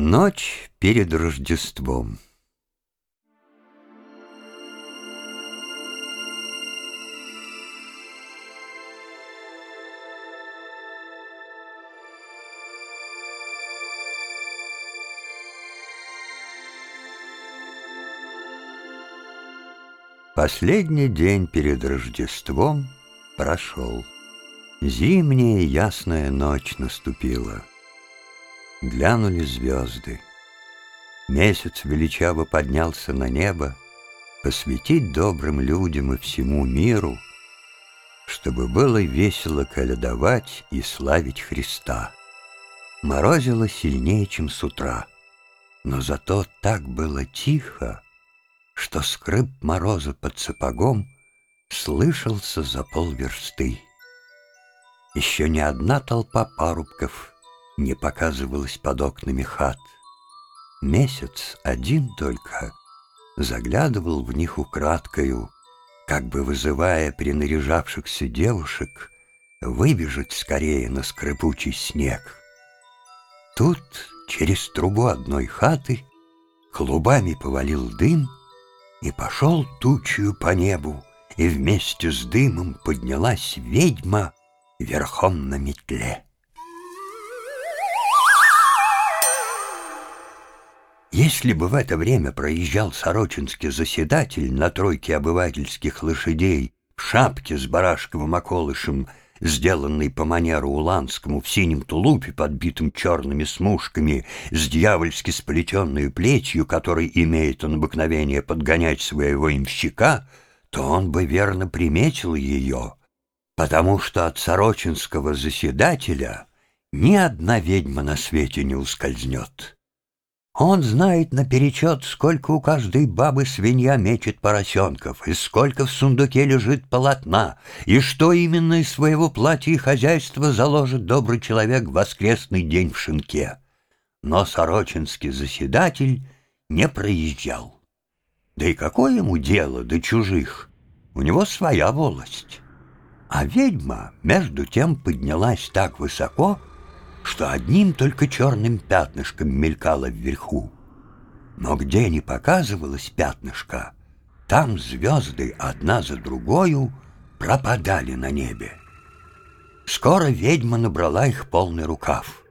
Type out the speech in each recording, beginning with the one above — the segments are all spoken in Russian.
Ночь перед Рождеством Последний день перед Рождеством прошел. Зимняя ясная ночь наступила. Глянули звезды. Месяц величаво поднялся на небо, Посвятить добрым людям и всему миру, Чтобы было весело колядовать и славить Христа. Морозило сильнее, чем с утра, Но зато так было тихо, Что скрип мороза под сапогом Слышался за полверсты. Еще ни одна толпа парубков не показывалась под окнами хат. Месяц один только заглядывал в них украдкою, как бы вызывая принаряжавшихся девушек выбежать скорее на скрипучий снег. Тут через трубу одной хаты клубами повалил дым и пошел тучью по небу, и вместе с дымом поднялась ведьма верхом на метле. Если бы в это время проезжал сорочинский заседатель на тройке обывательских лошадей в шапке с барашковым околышем, сделанной по манеру уланскому в синем тулупе, подбитым черными смушками, с дьявольски сплетенной плетью, который имеет он обыкновение подгонять своего имщика, то он бы верно приметил ее, потому что от сорочинского заседателя ни одна ведьма на свете не ускользнет. Он знает наперечет, сколько у каждой бабы свинья мечет поросенков, и сколько в сундуке лежит полотна, и что именно из своего платья и хозяйства заложит добрый человек в воскресный день в шинке. Но сорочинский заседатель не проезжал. Да и какое ему дело до чужих? У него своя волость. А ведьма, между тем, поднялась так высоко, что одним только черным пятнышком мелькало вверху. Но где не показывалось пятнышко, там звезды одна за другою пропадали на небе. Скоро ведьма набрала их полный рукав.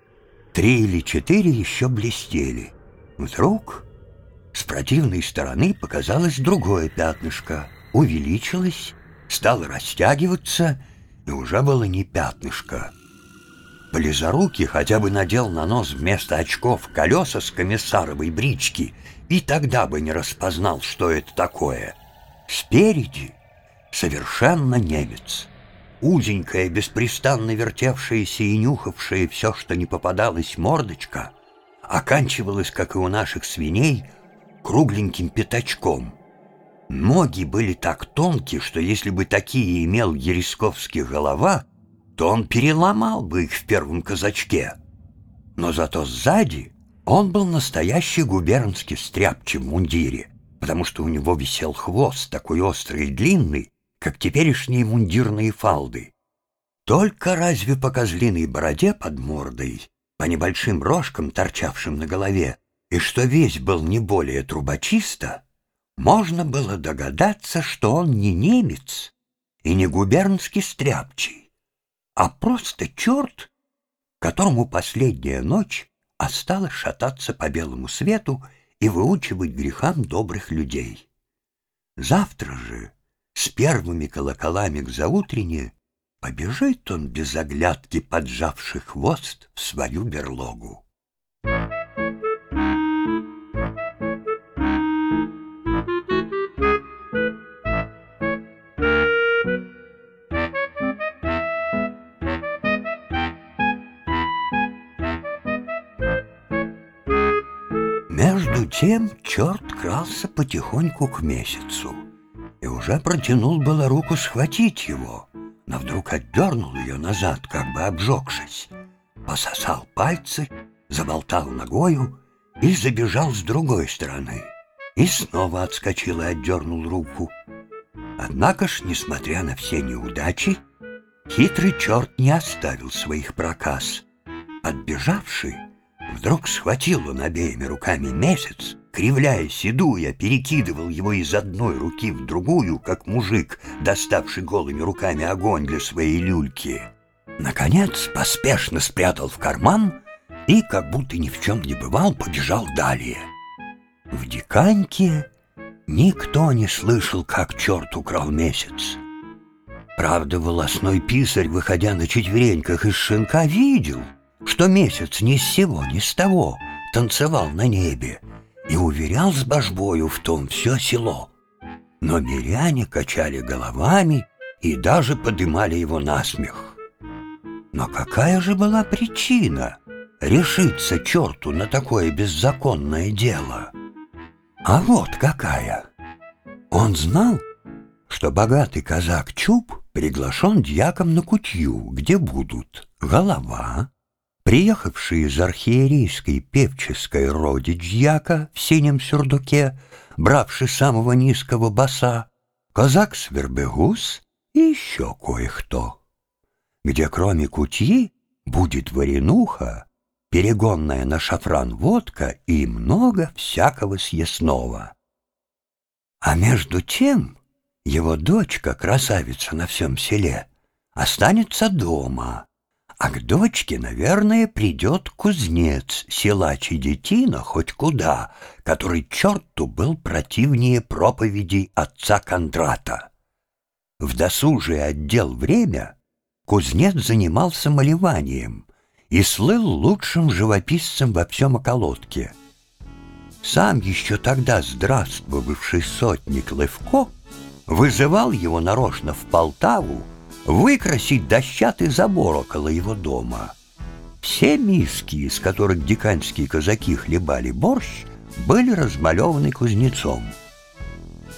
Три или четыре еще блестели. Вдруг с противной стороны показалось другое пятнышко, увеличилось, стало растягиваться, и уже было не пятнышко, Близорукий хотя бы надел на нос вместо очков колеса с комиссаровой брички, и тогда бы не распознал, что это такое. Спереди совершенно немец. Узенькая, беспрестанно вертевшаяся и нюхавшая все, что не попадалось, мордочка оканчивалась, как и у наших свиней, кругленьким пятачком. Ноги были так тонкие, что если бы такие имел Ересковский голова — то он переломал бы их в первом казачке. Но зато сзади он был настоящий губернский стряпчий в мундире, потому что у него висел хвост такой острый и длинный, как теперешние мундирные фалды. Только разве по козлиной бороде под мордой, по небольшим рожкам, торчавшим на голове, и что весь был не более трубочисто, можно было догадаться, что он не немец и не губернский стряпчий, а просто черт, которому последняя ночь осталось шататься по белому свету и выучивать грехам добрых людей. Завтра же, с первыми колоколами к заутрене, побежит он без оглядки, поджавший хвост, в свою берлогу. Тем черт крался потихоньку к месяцу и уже протянул было руку схватить его, но вдруг отдернул ее назад, как бы обжегшись, пососал пальцы, заболтал ногою и забежал с другой стороны. И снова отскочил и отдернул руку. Однако ж, несмотря на все неудачи, хитрый черт не оставил своих проказ. Отбежавший, Вдруг схватил он обеими руками месяц, кривляясь и дуя, перекидывал его из одной руки в другую, как мужик, доставший голыми руками огонь для своей люльки. Наконец, поспешно спрятал в карман и, как будто ни в чем не бывал, побежал далее. В Диканьке никто не слышал, как черт украл месяц. Правда, волосной писарь, выходя на четвереньках из шинка, видел, что месяц ни с сего, ни с того танцевал на небе и уверял с божбою в том все село. Но миряне качали головами и даже подымали его на смех. Но какая же была причина решиться черту на такое беззаконное дело? А вот какая! Он знал, что богатый казак Чуб приглашен дьяком на кутью, где будут голова, приехавший из архиерейской певческой роди дьяка в синем сюрдуке, бравший самого низкого баса, казак Свербегус и еще кое-кто, где кроме кутьи будет варенуха, перегонная на шафран водка и много всякого съестного. А между тем его дочка, красавица на всем селе, останется дома, а к дочке, наверное, придет кузнец, силач и детина хоть куда, который черту был противнее проповедей отца Кондрата. В досужий отдел время кузнец занимался малеванием и слыл лучшим живописцем во всем околотке. Сам еще тогда здравствовавший сотник Левко вызывал его нарочно в Полтаву выкрасить дощатый забор около его дома. Все миски, из которых диканьские казаки хлебали борщ, были размалеваны кузнецом.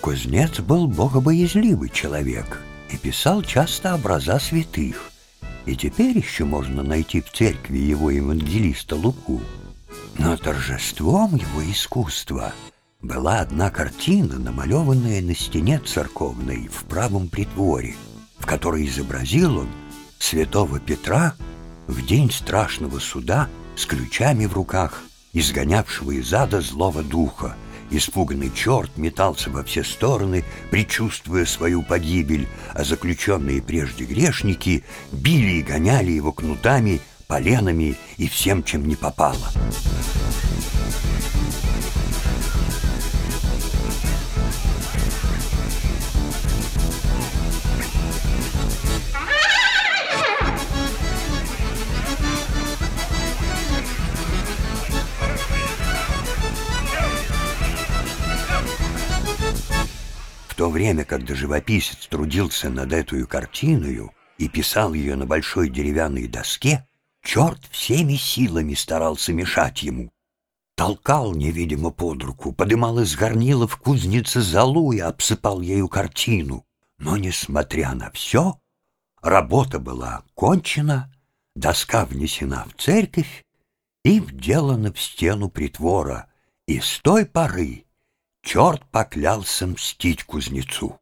Кузнец был богобоязливый человек и писал часто образа святых, и теперь еще можно найти в церкви его евангелиста Луку. Но торжеством его искусства — была одна картина, намалеванная на стене церковной в правом притворе, в которой изобразил он святого Петра в день страшного суда с ключами в руках, изгонявшего из ада злого духа. Испуганный черт метался во все стороны, предчувствуя свою погибель, а заключенные прежде грешники били и гоняли его кнутами, поленами и всем, чем не попало. Время, когда живописец трудился над этой картиной и писал ее на большой деревянной доске, черт всеми силами старался мешать ему. Толкал невидимо под руку, подымал из горнила в кузнице залу и обсыпал ею картину. Но, несмотря на все, работа была кончена, доска внесена в церковь и вделана в стену притвора, и с той поры черт поклялся мстить кузнецу.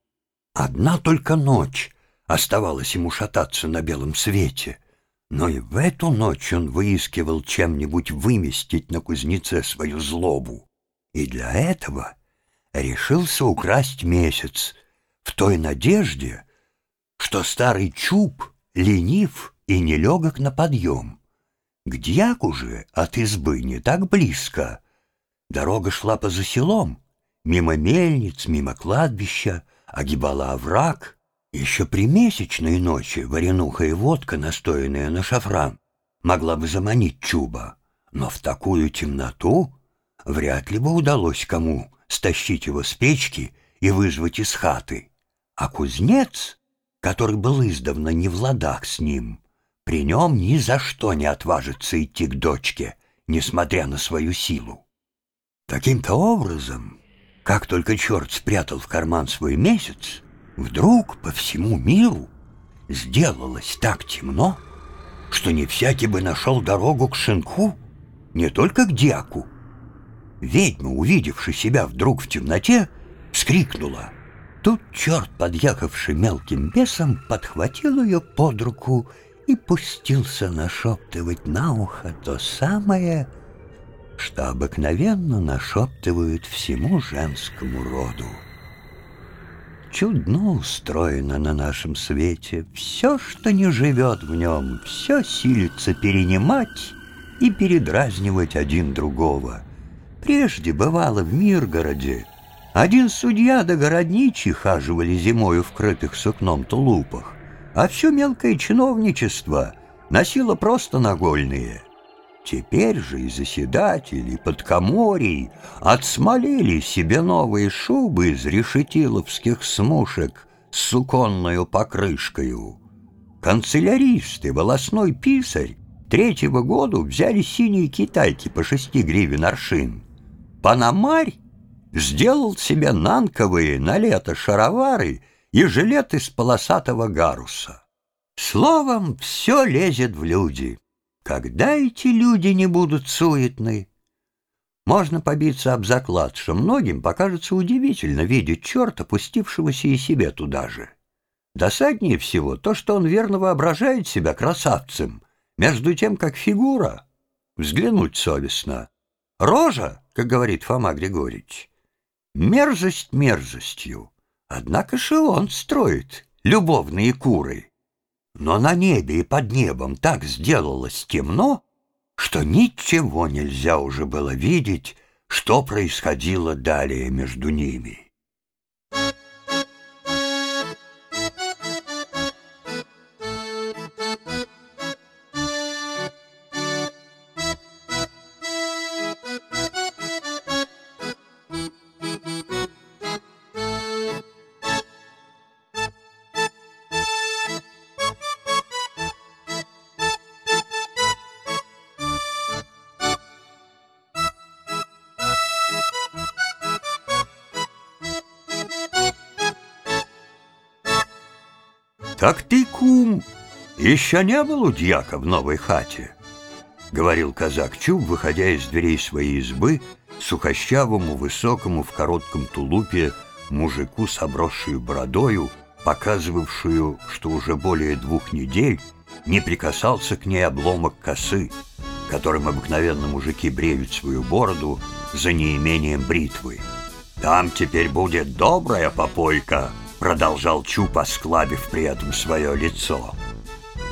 Одна только ночь оставалось ему шататься на белом свете, но и в эту ночь он выискивал чем-нибудь выместить на кузнеце свою злобу, и для этого решился украсть месяц в той надежде, что старый чуб ленив и нелегок на подъем. К дьяку же от избы не так близко. Дорога шла поза селом, Мимо мельниц, мимо кладбища огибала овраг. Еще при месячной ночи варенуха и водка, настоянная на шафран, могла бы заманить чуба, но в такую темноту вряд ли бы удалось кому стащить его с печки и вызвать из хаты. А кузнец, который был издавна не в ладах с ним, при нем ни за что не отважится идти к дочке, несмотря на свою силу. Таким-то образом как только черт спрятал в карман свой месяц, вдруг по всему миру сделалось так темно, что не всякий бы нашел дорогу к шинку, не только к дьяку. Ведьма, увидевши себя вдруг в темноте, вскрикнула. Тут черт, подъехавший мелким бесом, подхватил ее под руку и пустился нашептывать на ухо то самое, что обыкновенно нашептывают всему женскому роду. Чудно устроено на нашем свете. Все, что не живет в нем, все силится перенимать и передразнивать один другого. Прежде бывало в Миргороде. Один судья да городничий хаживали зимою в крытых сукном тулупах, а все мелкое чиновничество носило просто нагольные — Теперь же и заседатели, и подкоморий отсмолили себе новые шубы из решетиловских смушек с суконною покрышкою. Канцеляристы, волосной писарь третьего года взяли синие китайки по шести гривен аршин. Панамарь сделал себе нанковые на лето шаровары и жилет из полосатого гаруса. Словом, все лезет в люди. Когда эти люди не будут суетны? Можно побиться об заклад, что многим покажется удивительно видеть черта, пустившегося и себе туда же. Досаднее всего то, что он верно воображает себя красавцем, между тем, как фигура, взглянуть совестно. Рожа, как говорит Фома Григорьевич, мерзость мерзостью, однако же он строит любовные куры. Но на небе и под небом так сделалось темно, что ничего нельзя уже было видеть, что происходило далее между ними. Еще не был у дьяка в новой хате?» — говорил казак Чуб, выходя из дверей своей избы, сухощавому, высокому, в коротком тулупе, мужику с обросшую бородою, показывавшую, что уже более двух недель не прикасался к ней обломок косы, которым обыкновенно мужики бреют свою бороду за неимением бритвы. «Там теперь будет добрая попойка», Продолжал Чуп, осклабив при этом свое лицо.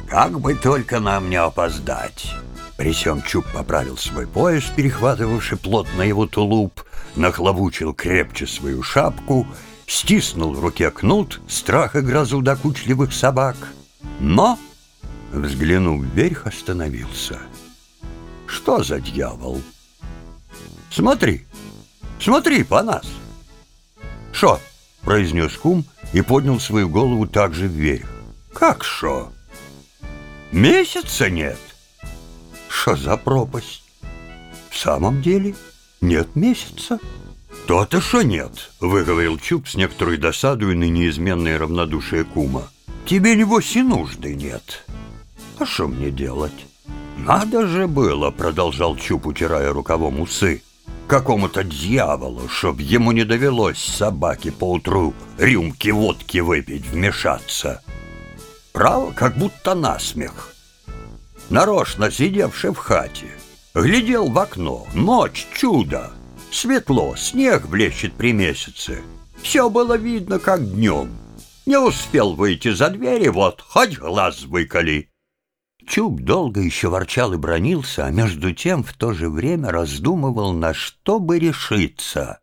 «Как бы только нам не опоздать!» При Чуп поправил свой пояс, перехватывавший плотно его тулуп, нахлобучил крепче свою шапку, стиснул в руке кнут, страх и грозу докучливых собак. Но, взглянув вверх, остановился. «Что за дьявол?» «Смотри, смотри по нас!» «Шо?» — произнес кум и поднял свою голову также вверх. «Как шо? Месяца нет?» «Шо за пропасть?» «В самом деле нет месяца?» «То-то шо нет», — выговорил Чуб с некоторой досадой на неизменное равнодушие кума. «Тебе, небось, и нужды нет». «А что мне делать?» «Надо же было», — продолжал Чуб, утирая рукавом усы какому-то дьяволу, чтоб ему не довелось собаке поутру рюмки водки выпить, вмешаться. Право, как будто насмех. Нарочно сидевший в хате, глядел в окно, ночь, чудо. Светло, снег блещет при месяце. Все было видно, как днем. Не успел выйти за двери, вот, хоть глаз выколи. Чуб долго еще ворчал и бронился, а между тем в то же время раздумывал, на что бы решиться.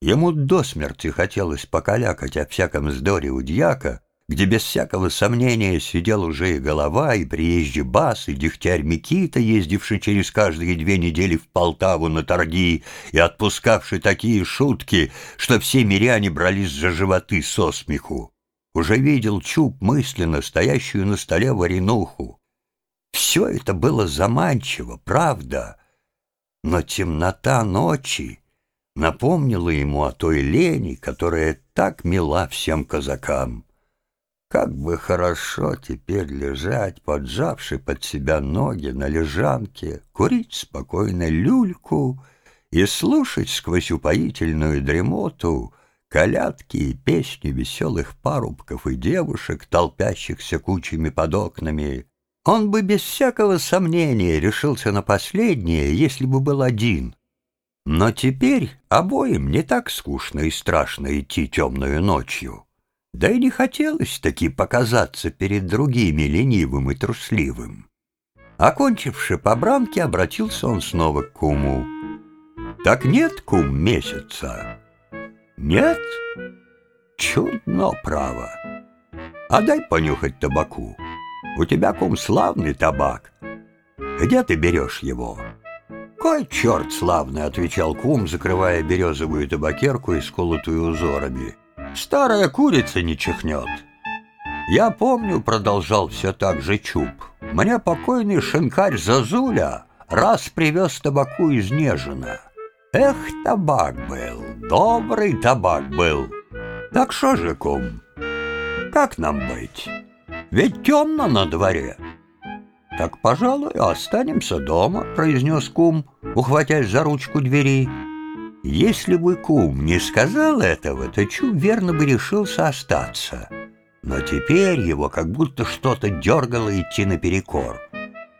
Ему до смерти хотелось покалякать о всяком здоре у дьяка, где без всякого сомнения сидел уже и голова, и приезжий бас, и дегтярь Микита, ездивший через каждые две недели в Полтаву на торги и отпускавший такие шутки, что все миряне брались за животы со смеху. Уже видел Чуб мысленно стоящую на столе варенуху, все это было заманчиво, правда, но темнота ночи напомнила ему о той лени, которая так мила всем казакам. Как бы хорошо теперь лежать, поджавши под себя ноги на лежанке, курить спокойно люльку и слушать сквозь упоительную дремоту колядки и песни веселых парубков и девушек, толпящихся кучами под окнами, Он бы без всякого сомнения решился на последнее, если бы был один. Но теперь обоим не так скучно и страшно идти темную ночью. Да и не хотелось таки показаться перед другими ленивым и трусливым. Окончивши побранки, обратился он снова к куму. «Так нет, кум, месяца?» «Нет? Чудно, право. А дай понюхать табаку. У тебя, кум, славный табак. Где ты берешь его?» «Кой черт славный!» — отвечал кум, закрывая березовую табакерку, исколотую узорами. «Старая курица не чихнет!» «Я помню», — продолжал все так же Чуб, «мне покойный шинкарь Зазуля раз привез табаку из Нежина. Эх, табак был, добрый табак был. Так что же, кум, как нам быть? Ведь темно на дворе». «Так, пожалуй, останемся дома», — произнес кум, ухватясь за ручку двери. Если бы кум не сказал этого, то Чуб верно бы решился остаться. Но теперь его как будто что-то дергало идти наперекор.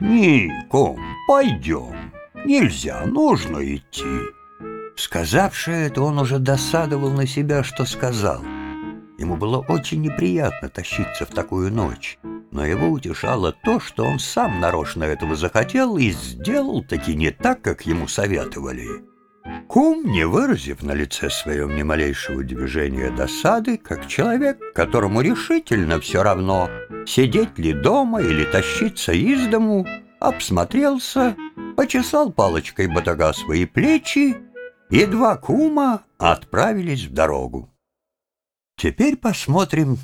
«Не, кум, пойдем. Нельзя, нужно идти». Сказавши это, он уже досадовал на себя, что сказал. Ему было очень неприятно тащиться в такую ночь но его утешало то, что он сам нарочно этого захотел и сделал таки не так, как ему советовали. Кум, не выразив на лице своем ни малейшего движения досады, как человек, которому решительно все равно, сидеть ли дома или тащиться из дому, обсмотрелся, почесал палочкой батага свои плечи, и два кума отправились в дорогу. Теперь посмотрим,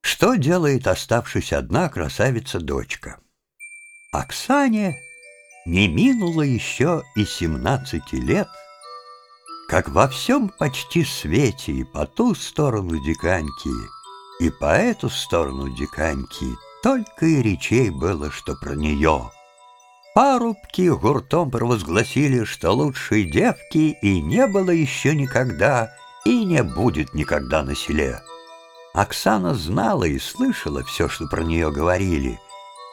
что делает оставшись одна красавица-дочка? Оксане не минуло еще и семнадцати лет, как во всем почти свете и по ту сторону диканьки, и по эту сторону диканьки только и речей было, что про нее. Парубки гуртом провозгласили, что лучшей девки и не было еще никогда, и не будет никогда на селе. Оксана знала и слышала все, что про нее говорили,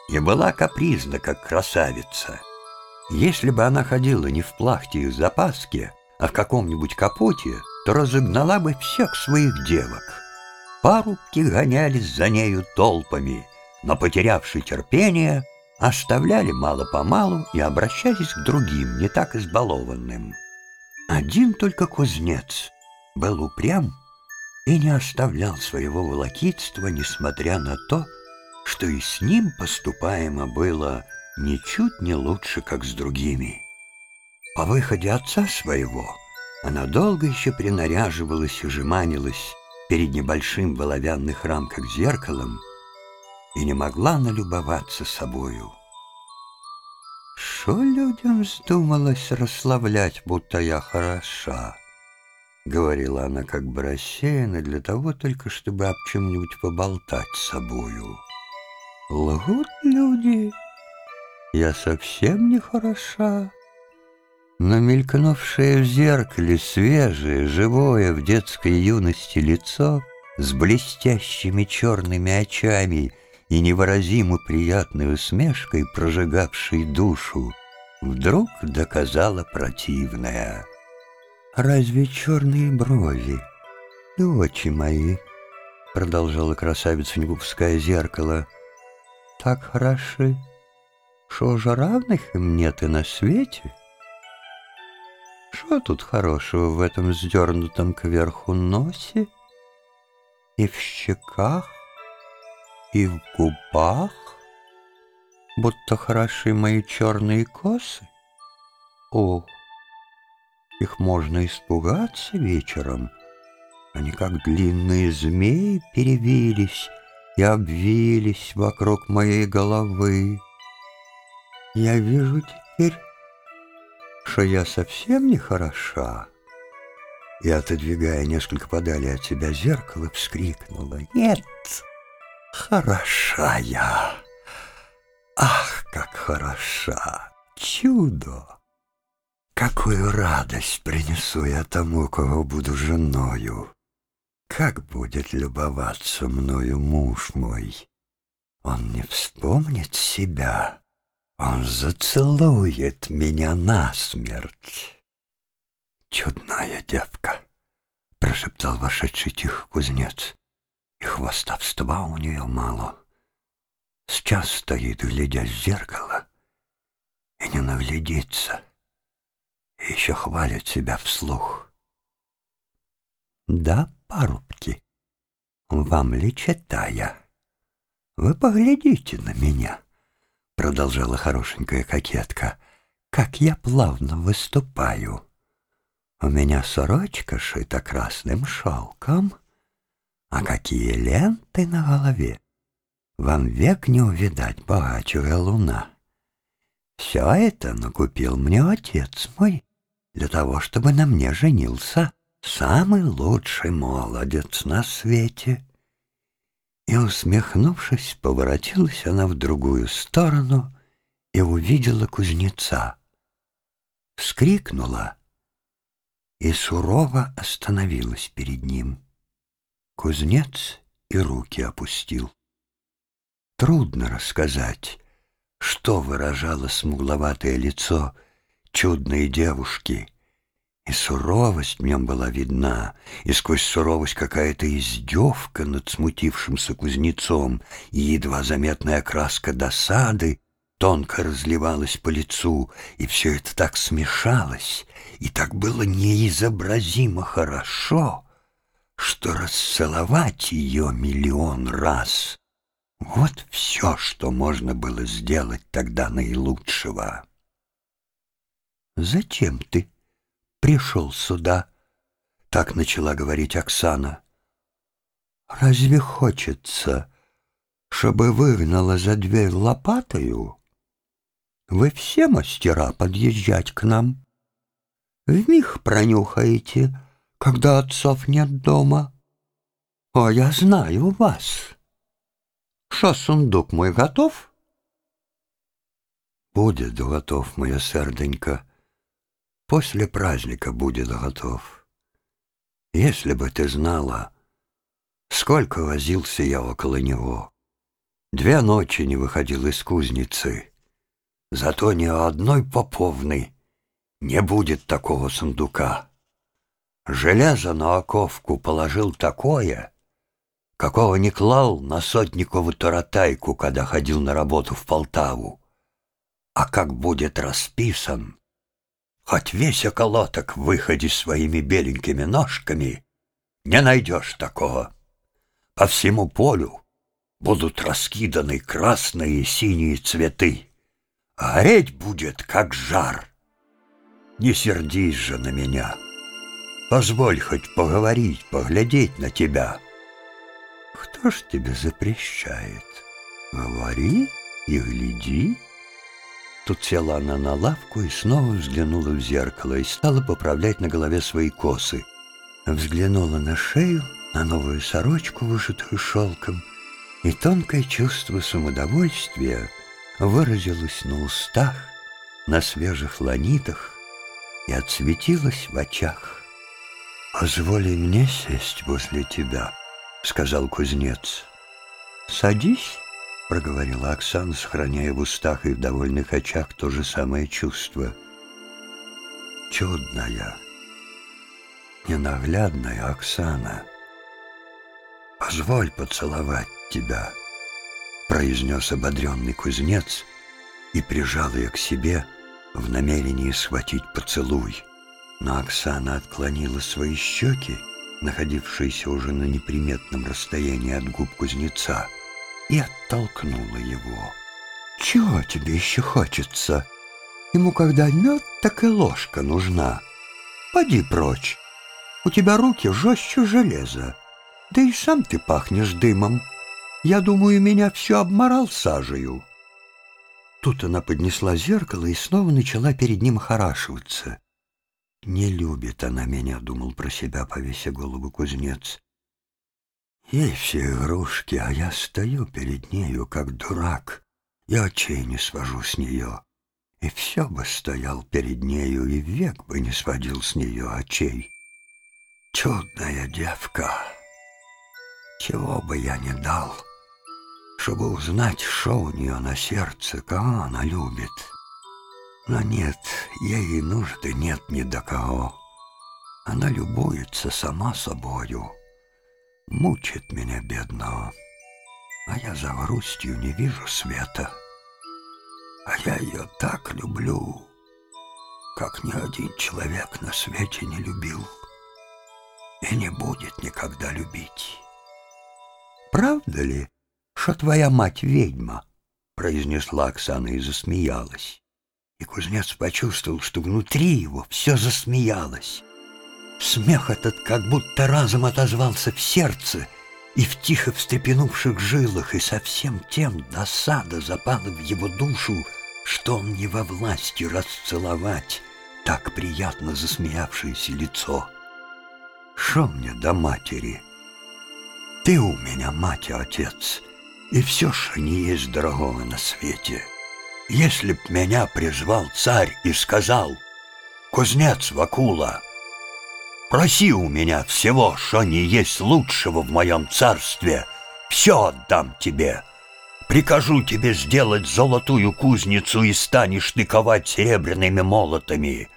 и была капризна, как красавица. Если бы она ходила не в плахте и запаске, а в каком-нибудь капоте, то разогнала бы всех своих девок. Парубки гонялись за нею толпами, но, потерявши терпение, оставляли мало-помалу и обращались к другим, не так избалованным. Один только кузнец был упрям и не оставлял своего волокитства, несмотря на то, что и с ним поступаемо было ничуть не лучше, как с другими. По выходе отца своего она долго еще принаряживалась и жеманилась перед небольшим в оловянных рамках зеркалом и не могла налюбоваться собою. Что людям вздумалось расслаблять, будто я хороша? — говорила она как бы рассеянно, для того только, чтобы об чем-нибудь поболтать с собою. «Лгут люди, я совсем не хороша». Но мелькнувшее в зеркале свежее, живое в детской юности лицо с блестящими черными очами и невыразимо приятной усмешкой, прожигавшей душу, вдруг доказало противное — разве черные брови и очи мои, продолжала красавица, не выпуская зеркала, так хороши, что же равных им нет и на свете? Что тут хорошего в этом сдернутом кверху носе и в щеках, и в губах, будто хороши мои черные косы? Ох! Их можно испугаться вечером. Они, как длинные змеи, перевились и обвились вокруг моей головы. Я вижу теперь, что я совсем не хороша. И, отодвигая несколько подали от себя зеркало, вскрикнула. «Нет, хороша я! Ах, как хороша! Чудо!» Какую радость принесу я тому, кого буду женою! Как будет любоваться мною муж мой! Он не вспомнит себя. Он зацелует меня насмерть. Чудная девка, прошептал вошедший тихо кузнец. И хвостовства у нее мало. Сейчас стоит, глядя в зеркало, и не наглядится. И еще хвалит себя вслух. Да, парубки, вам ли читая? Вы поглядите на меня продолжала хорошенькая кокетка, как я плавно выступаю. У меня сорочка шита красным шелком, а какие ленты на голове! Вам век не увидать богачая луна. Все это накупил мне отец мой для того, чтобы на мне женился самый лучший молодец на свете. И, усмехнувшись, поворотилась она в другую сторону и увидела кузнеца. Вскрикнула и сурово остановилась перед ним. Кузнец и руки опустил. Трудно рассказать, что выражало смугловатое лицо чудной девушки — и суровость в нем была видна, и сквозь суровость какая-то издевка над смутившимся кузнецом, и едва заметная краска досады тонко разливалась по лицу, и все это так смешалось, и так было неизобразимо хорошо, что расцеловать ее миллион раз — вот все, что можно было сделать тогда наилучшего. «Зачем ты?» Пришел сюда?» — так начала говорить Оксана. «Разве хочется, чтобы выгнала за дверь лопатою? Вы все мастера подъезжать к нам. Вмиг пронюхаете, когда отцов нет дома. О, я знаю вас. Что, сундук мой готов?» «Будет готов, моя серденька», После праздника будет готов. Если бы ты знала, сколько возился я около него. Две ночи не выходил из кузницы. Зато ни одной поповны не будет такого сундука. Железо на оковку положил такое, какого не клал на сотникову таратайку, когда ходил на работу в Полтаву. А как будет расписан, Хоть весь околоток выходи своими беленькими ножками, не найдешь такого. По всему полю будут раскиданы красные и синие цветы. А гореть будет, как жар. Не сердись же на меня. Позволь хоть поговорить, поглядеть на тебя. Кто ж тебе запрещает? Говори и гляди. Тут села она на лавку и снова взглянула в зеркало и стала поправлять на голове свои косы. Взглянула на шею, на новую сорочку, вышитую шелком, и тонкое чувство самодовольствия выразилось на устах, на свежих ланитах и отсветилось в очах. «Позволи мне сесть возле тебя», — сказал кузнец. «Садись» проговорила Оксана, сохраняя в устах и в довольных очах то же самое чувство. Чудная, ненаглядная Оксана, позволь поцеловать тебя, произнес ободренный кузнец и прижал ее к себе в намерении схватить поцелуй. Но Оксана отклонила свои щеки, находившиеся уже на неприметном расстоянии от губ кузнеца, и оттолкнула его. «Чего тебе еще хочется? Ему когда мед, так и ложка нужна. Поди прочь, у тебя руки жестче железа, да и сам ты пахнешь дымом. Я думаю, меня все обморал сажею». Тут она поднесла зеркало и снова начала перед ним хорашиваться. «Не любит она меня», — думал про себя, повеся голову кузнец. Ей все игрушки, а я стою перед нею, как дурак, и очей не свожу с нее. И все бы стоял перед нею, и век бы не сводил с нее очей. Чудная девка, чего бы я не дал, чтобы узнать, что у нее на сердце, кого она любит. Но нет, ей нужды нет ни до кого. Она любуется сама собою, мучит меня, бедного. А я за грустью не вижу света. А я ее так люблю, как ни один человек на свете не любил и не будет никогда любить. «Правда ли, что твоя мать ведьма?» — произнесла Оксана и засмеялась. И кузнец почувствовал, что внутри его все засмеялось. Смех этот как будто разом отозвался в сердце и в тихо встрепенувших жилах, и совсем тем досада запала в его душу, что он не во власти расцеловать так приятно засмеявшееся лицо. Шо мне до матери? Ты у меня мать и отец, и все, что не есть дорогого на свете. Если б меня призвал царь и сказал, «Кузнец Вакула, проси у меня всего, что не есть лучшего в моем царстве, все отдам тебе. Прикажу тебе сделать золотую кузницу и станешь ты ковать серебряными молотами.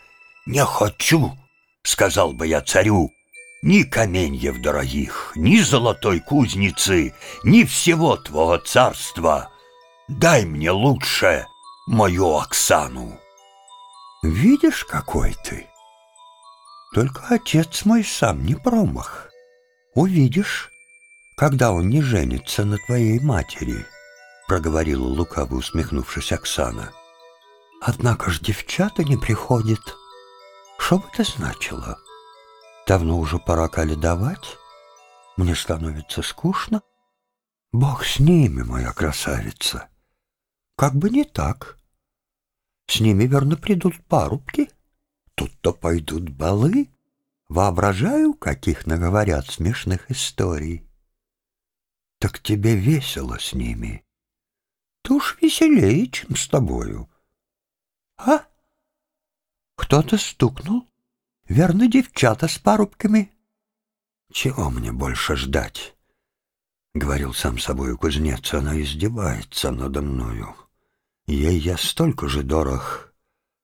Не хочу, — сказал бы я царю, — ни каменьев дорогих, ни золотой кузницы, ни всего твоего царства. Дай мне лучше мою Оксану. Видишь, какой ты? Только отец мой сам не промах. Увидишь, когда он не женится на твоей матери, проговорила лукаво усмехнувшись Оксана. Однако ж девчата не приходит. Что бы это значило? — Давно уже пора каледовать. Мне становится скучно. Бог с ними, моя красавица. Как бы не так. С ними, верно, придут парубки. Тут-то пойдут балы. Воображаю, каких наговорят смешных историй. Так тебе весело с ними. Ты уж веселее, чем с тобою. А? Кто-то стукнул? Верно, девчата с парубками. Чего мне больше ждать? Говорил сам собой кузнец, она издевается надо мною. Ей я столько же дорог,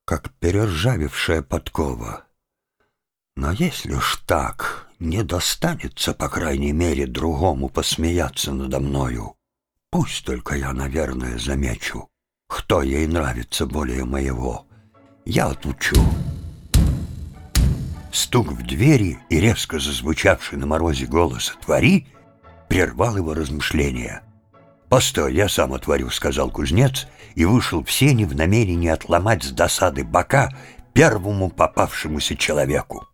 как перержавившая подкова. Но если уж так, не достанется, по крайней мере, другому посмеяться надо мною. Пусть только я, наверное, замечу, кто ей нравится более моего. Я отучу. Стук в двери и резко зазвучавший на морозе голос «Отвори!» прервал его размышления. «Постой, я сам отворю», — сказал кузнец и вышел в сени в намерении отломать с досады бока первому попавшемуся человеку.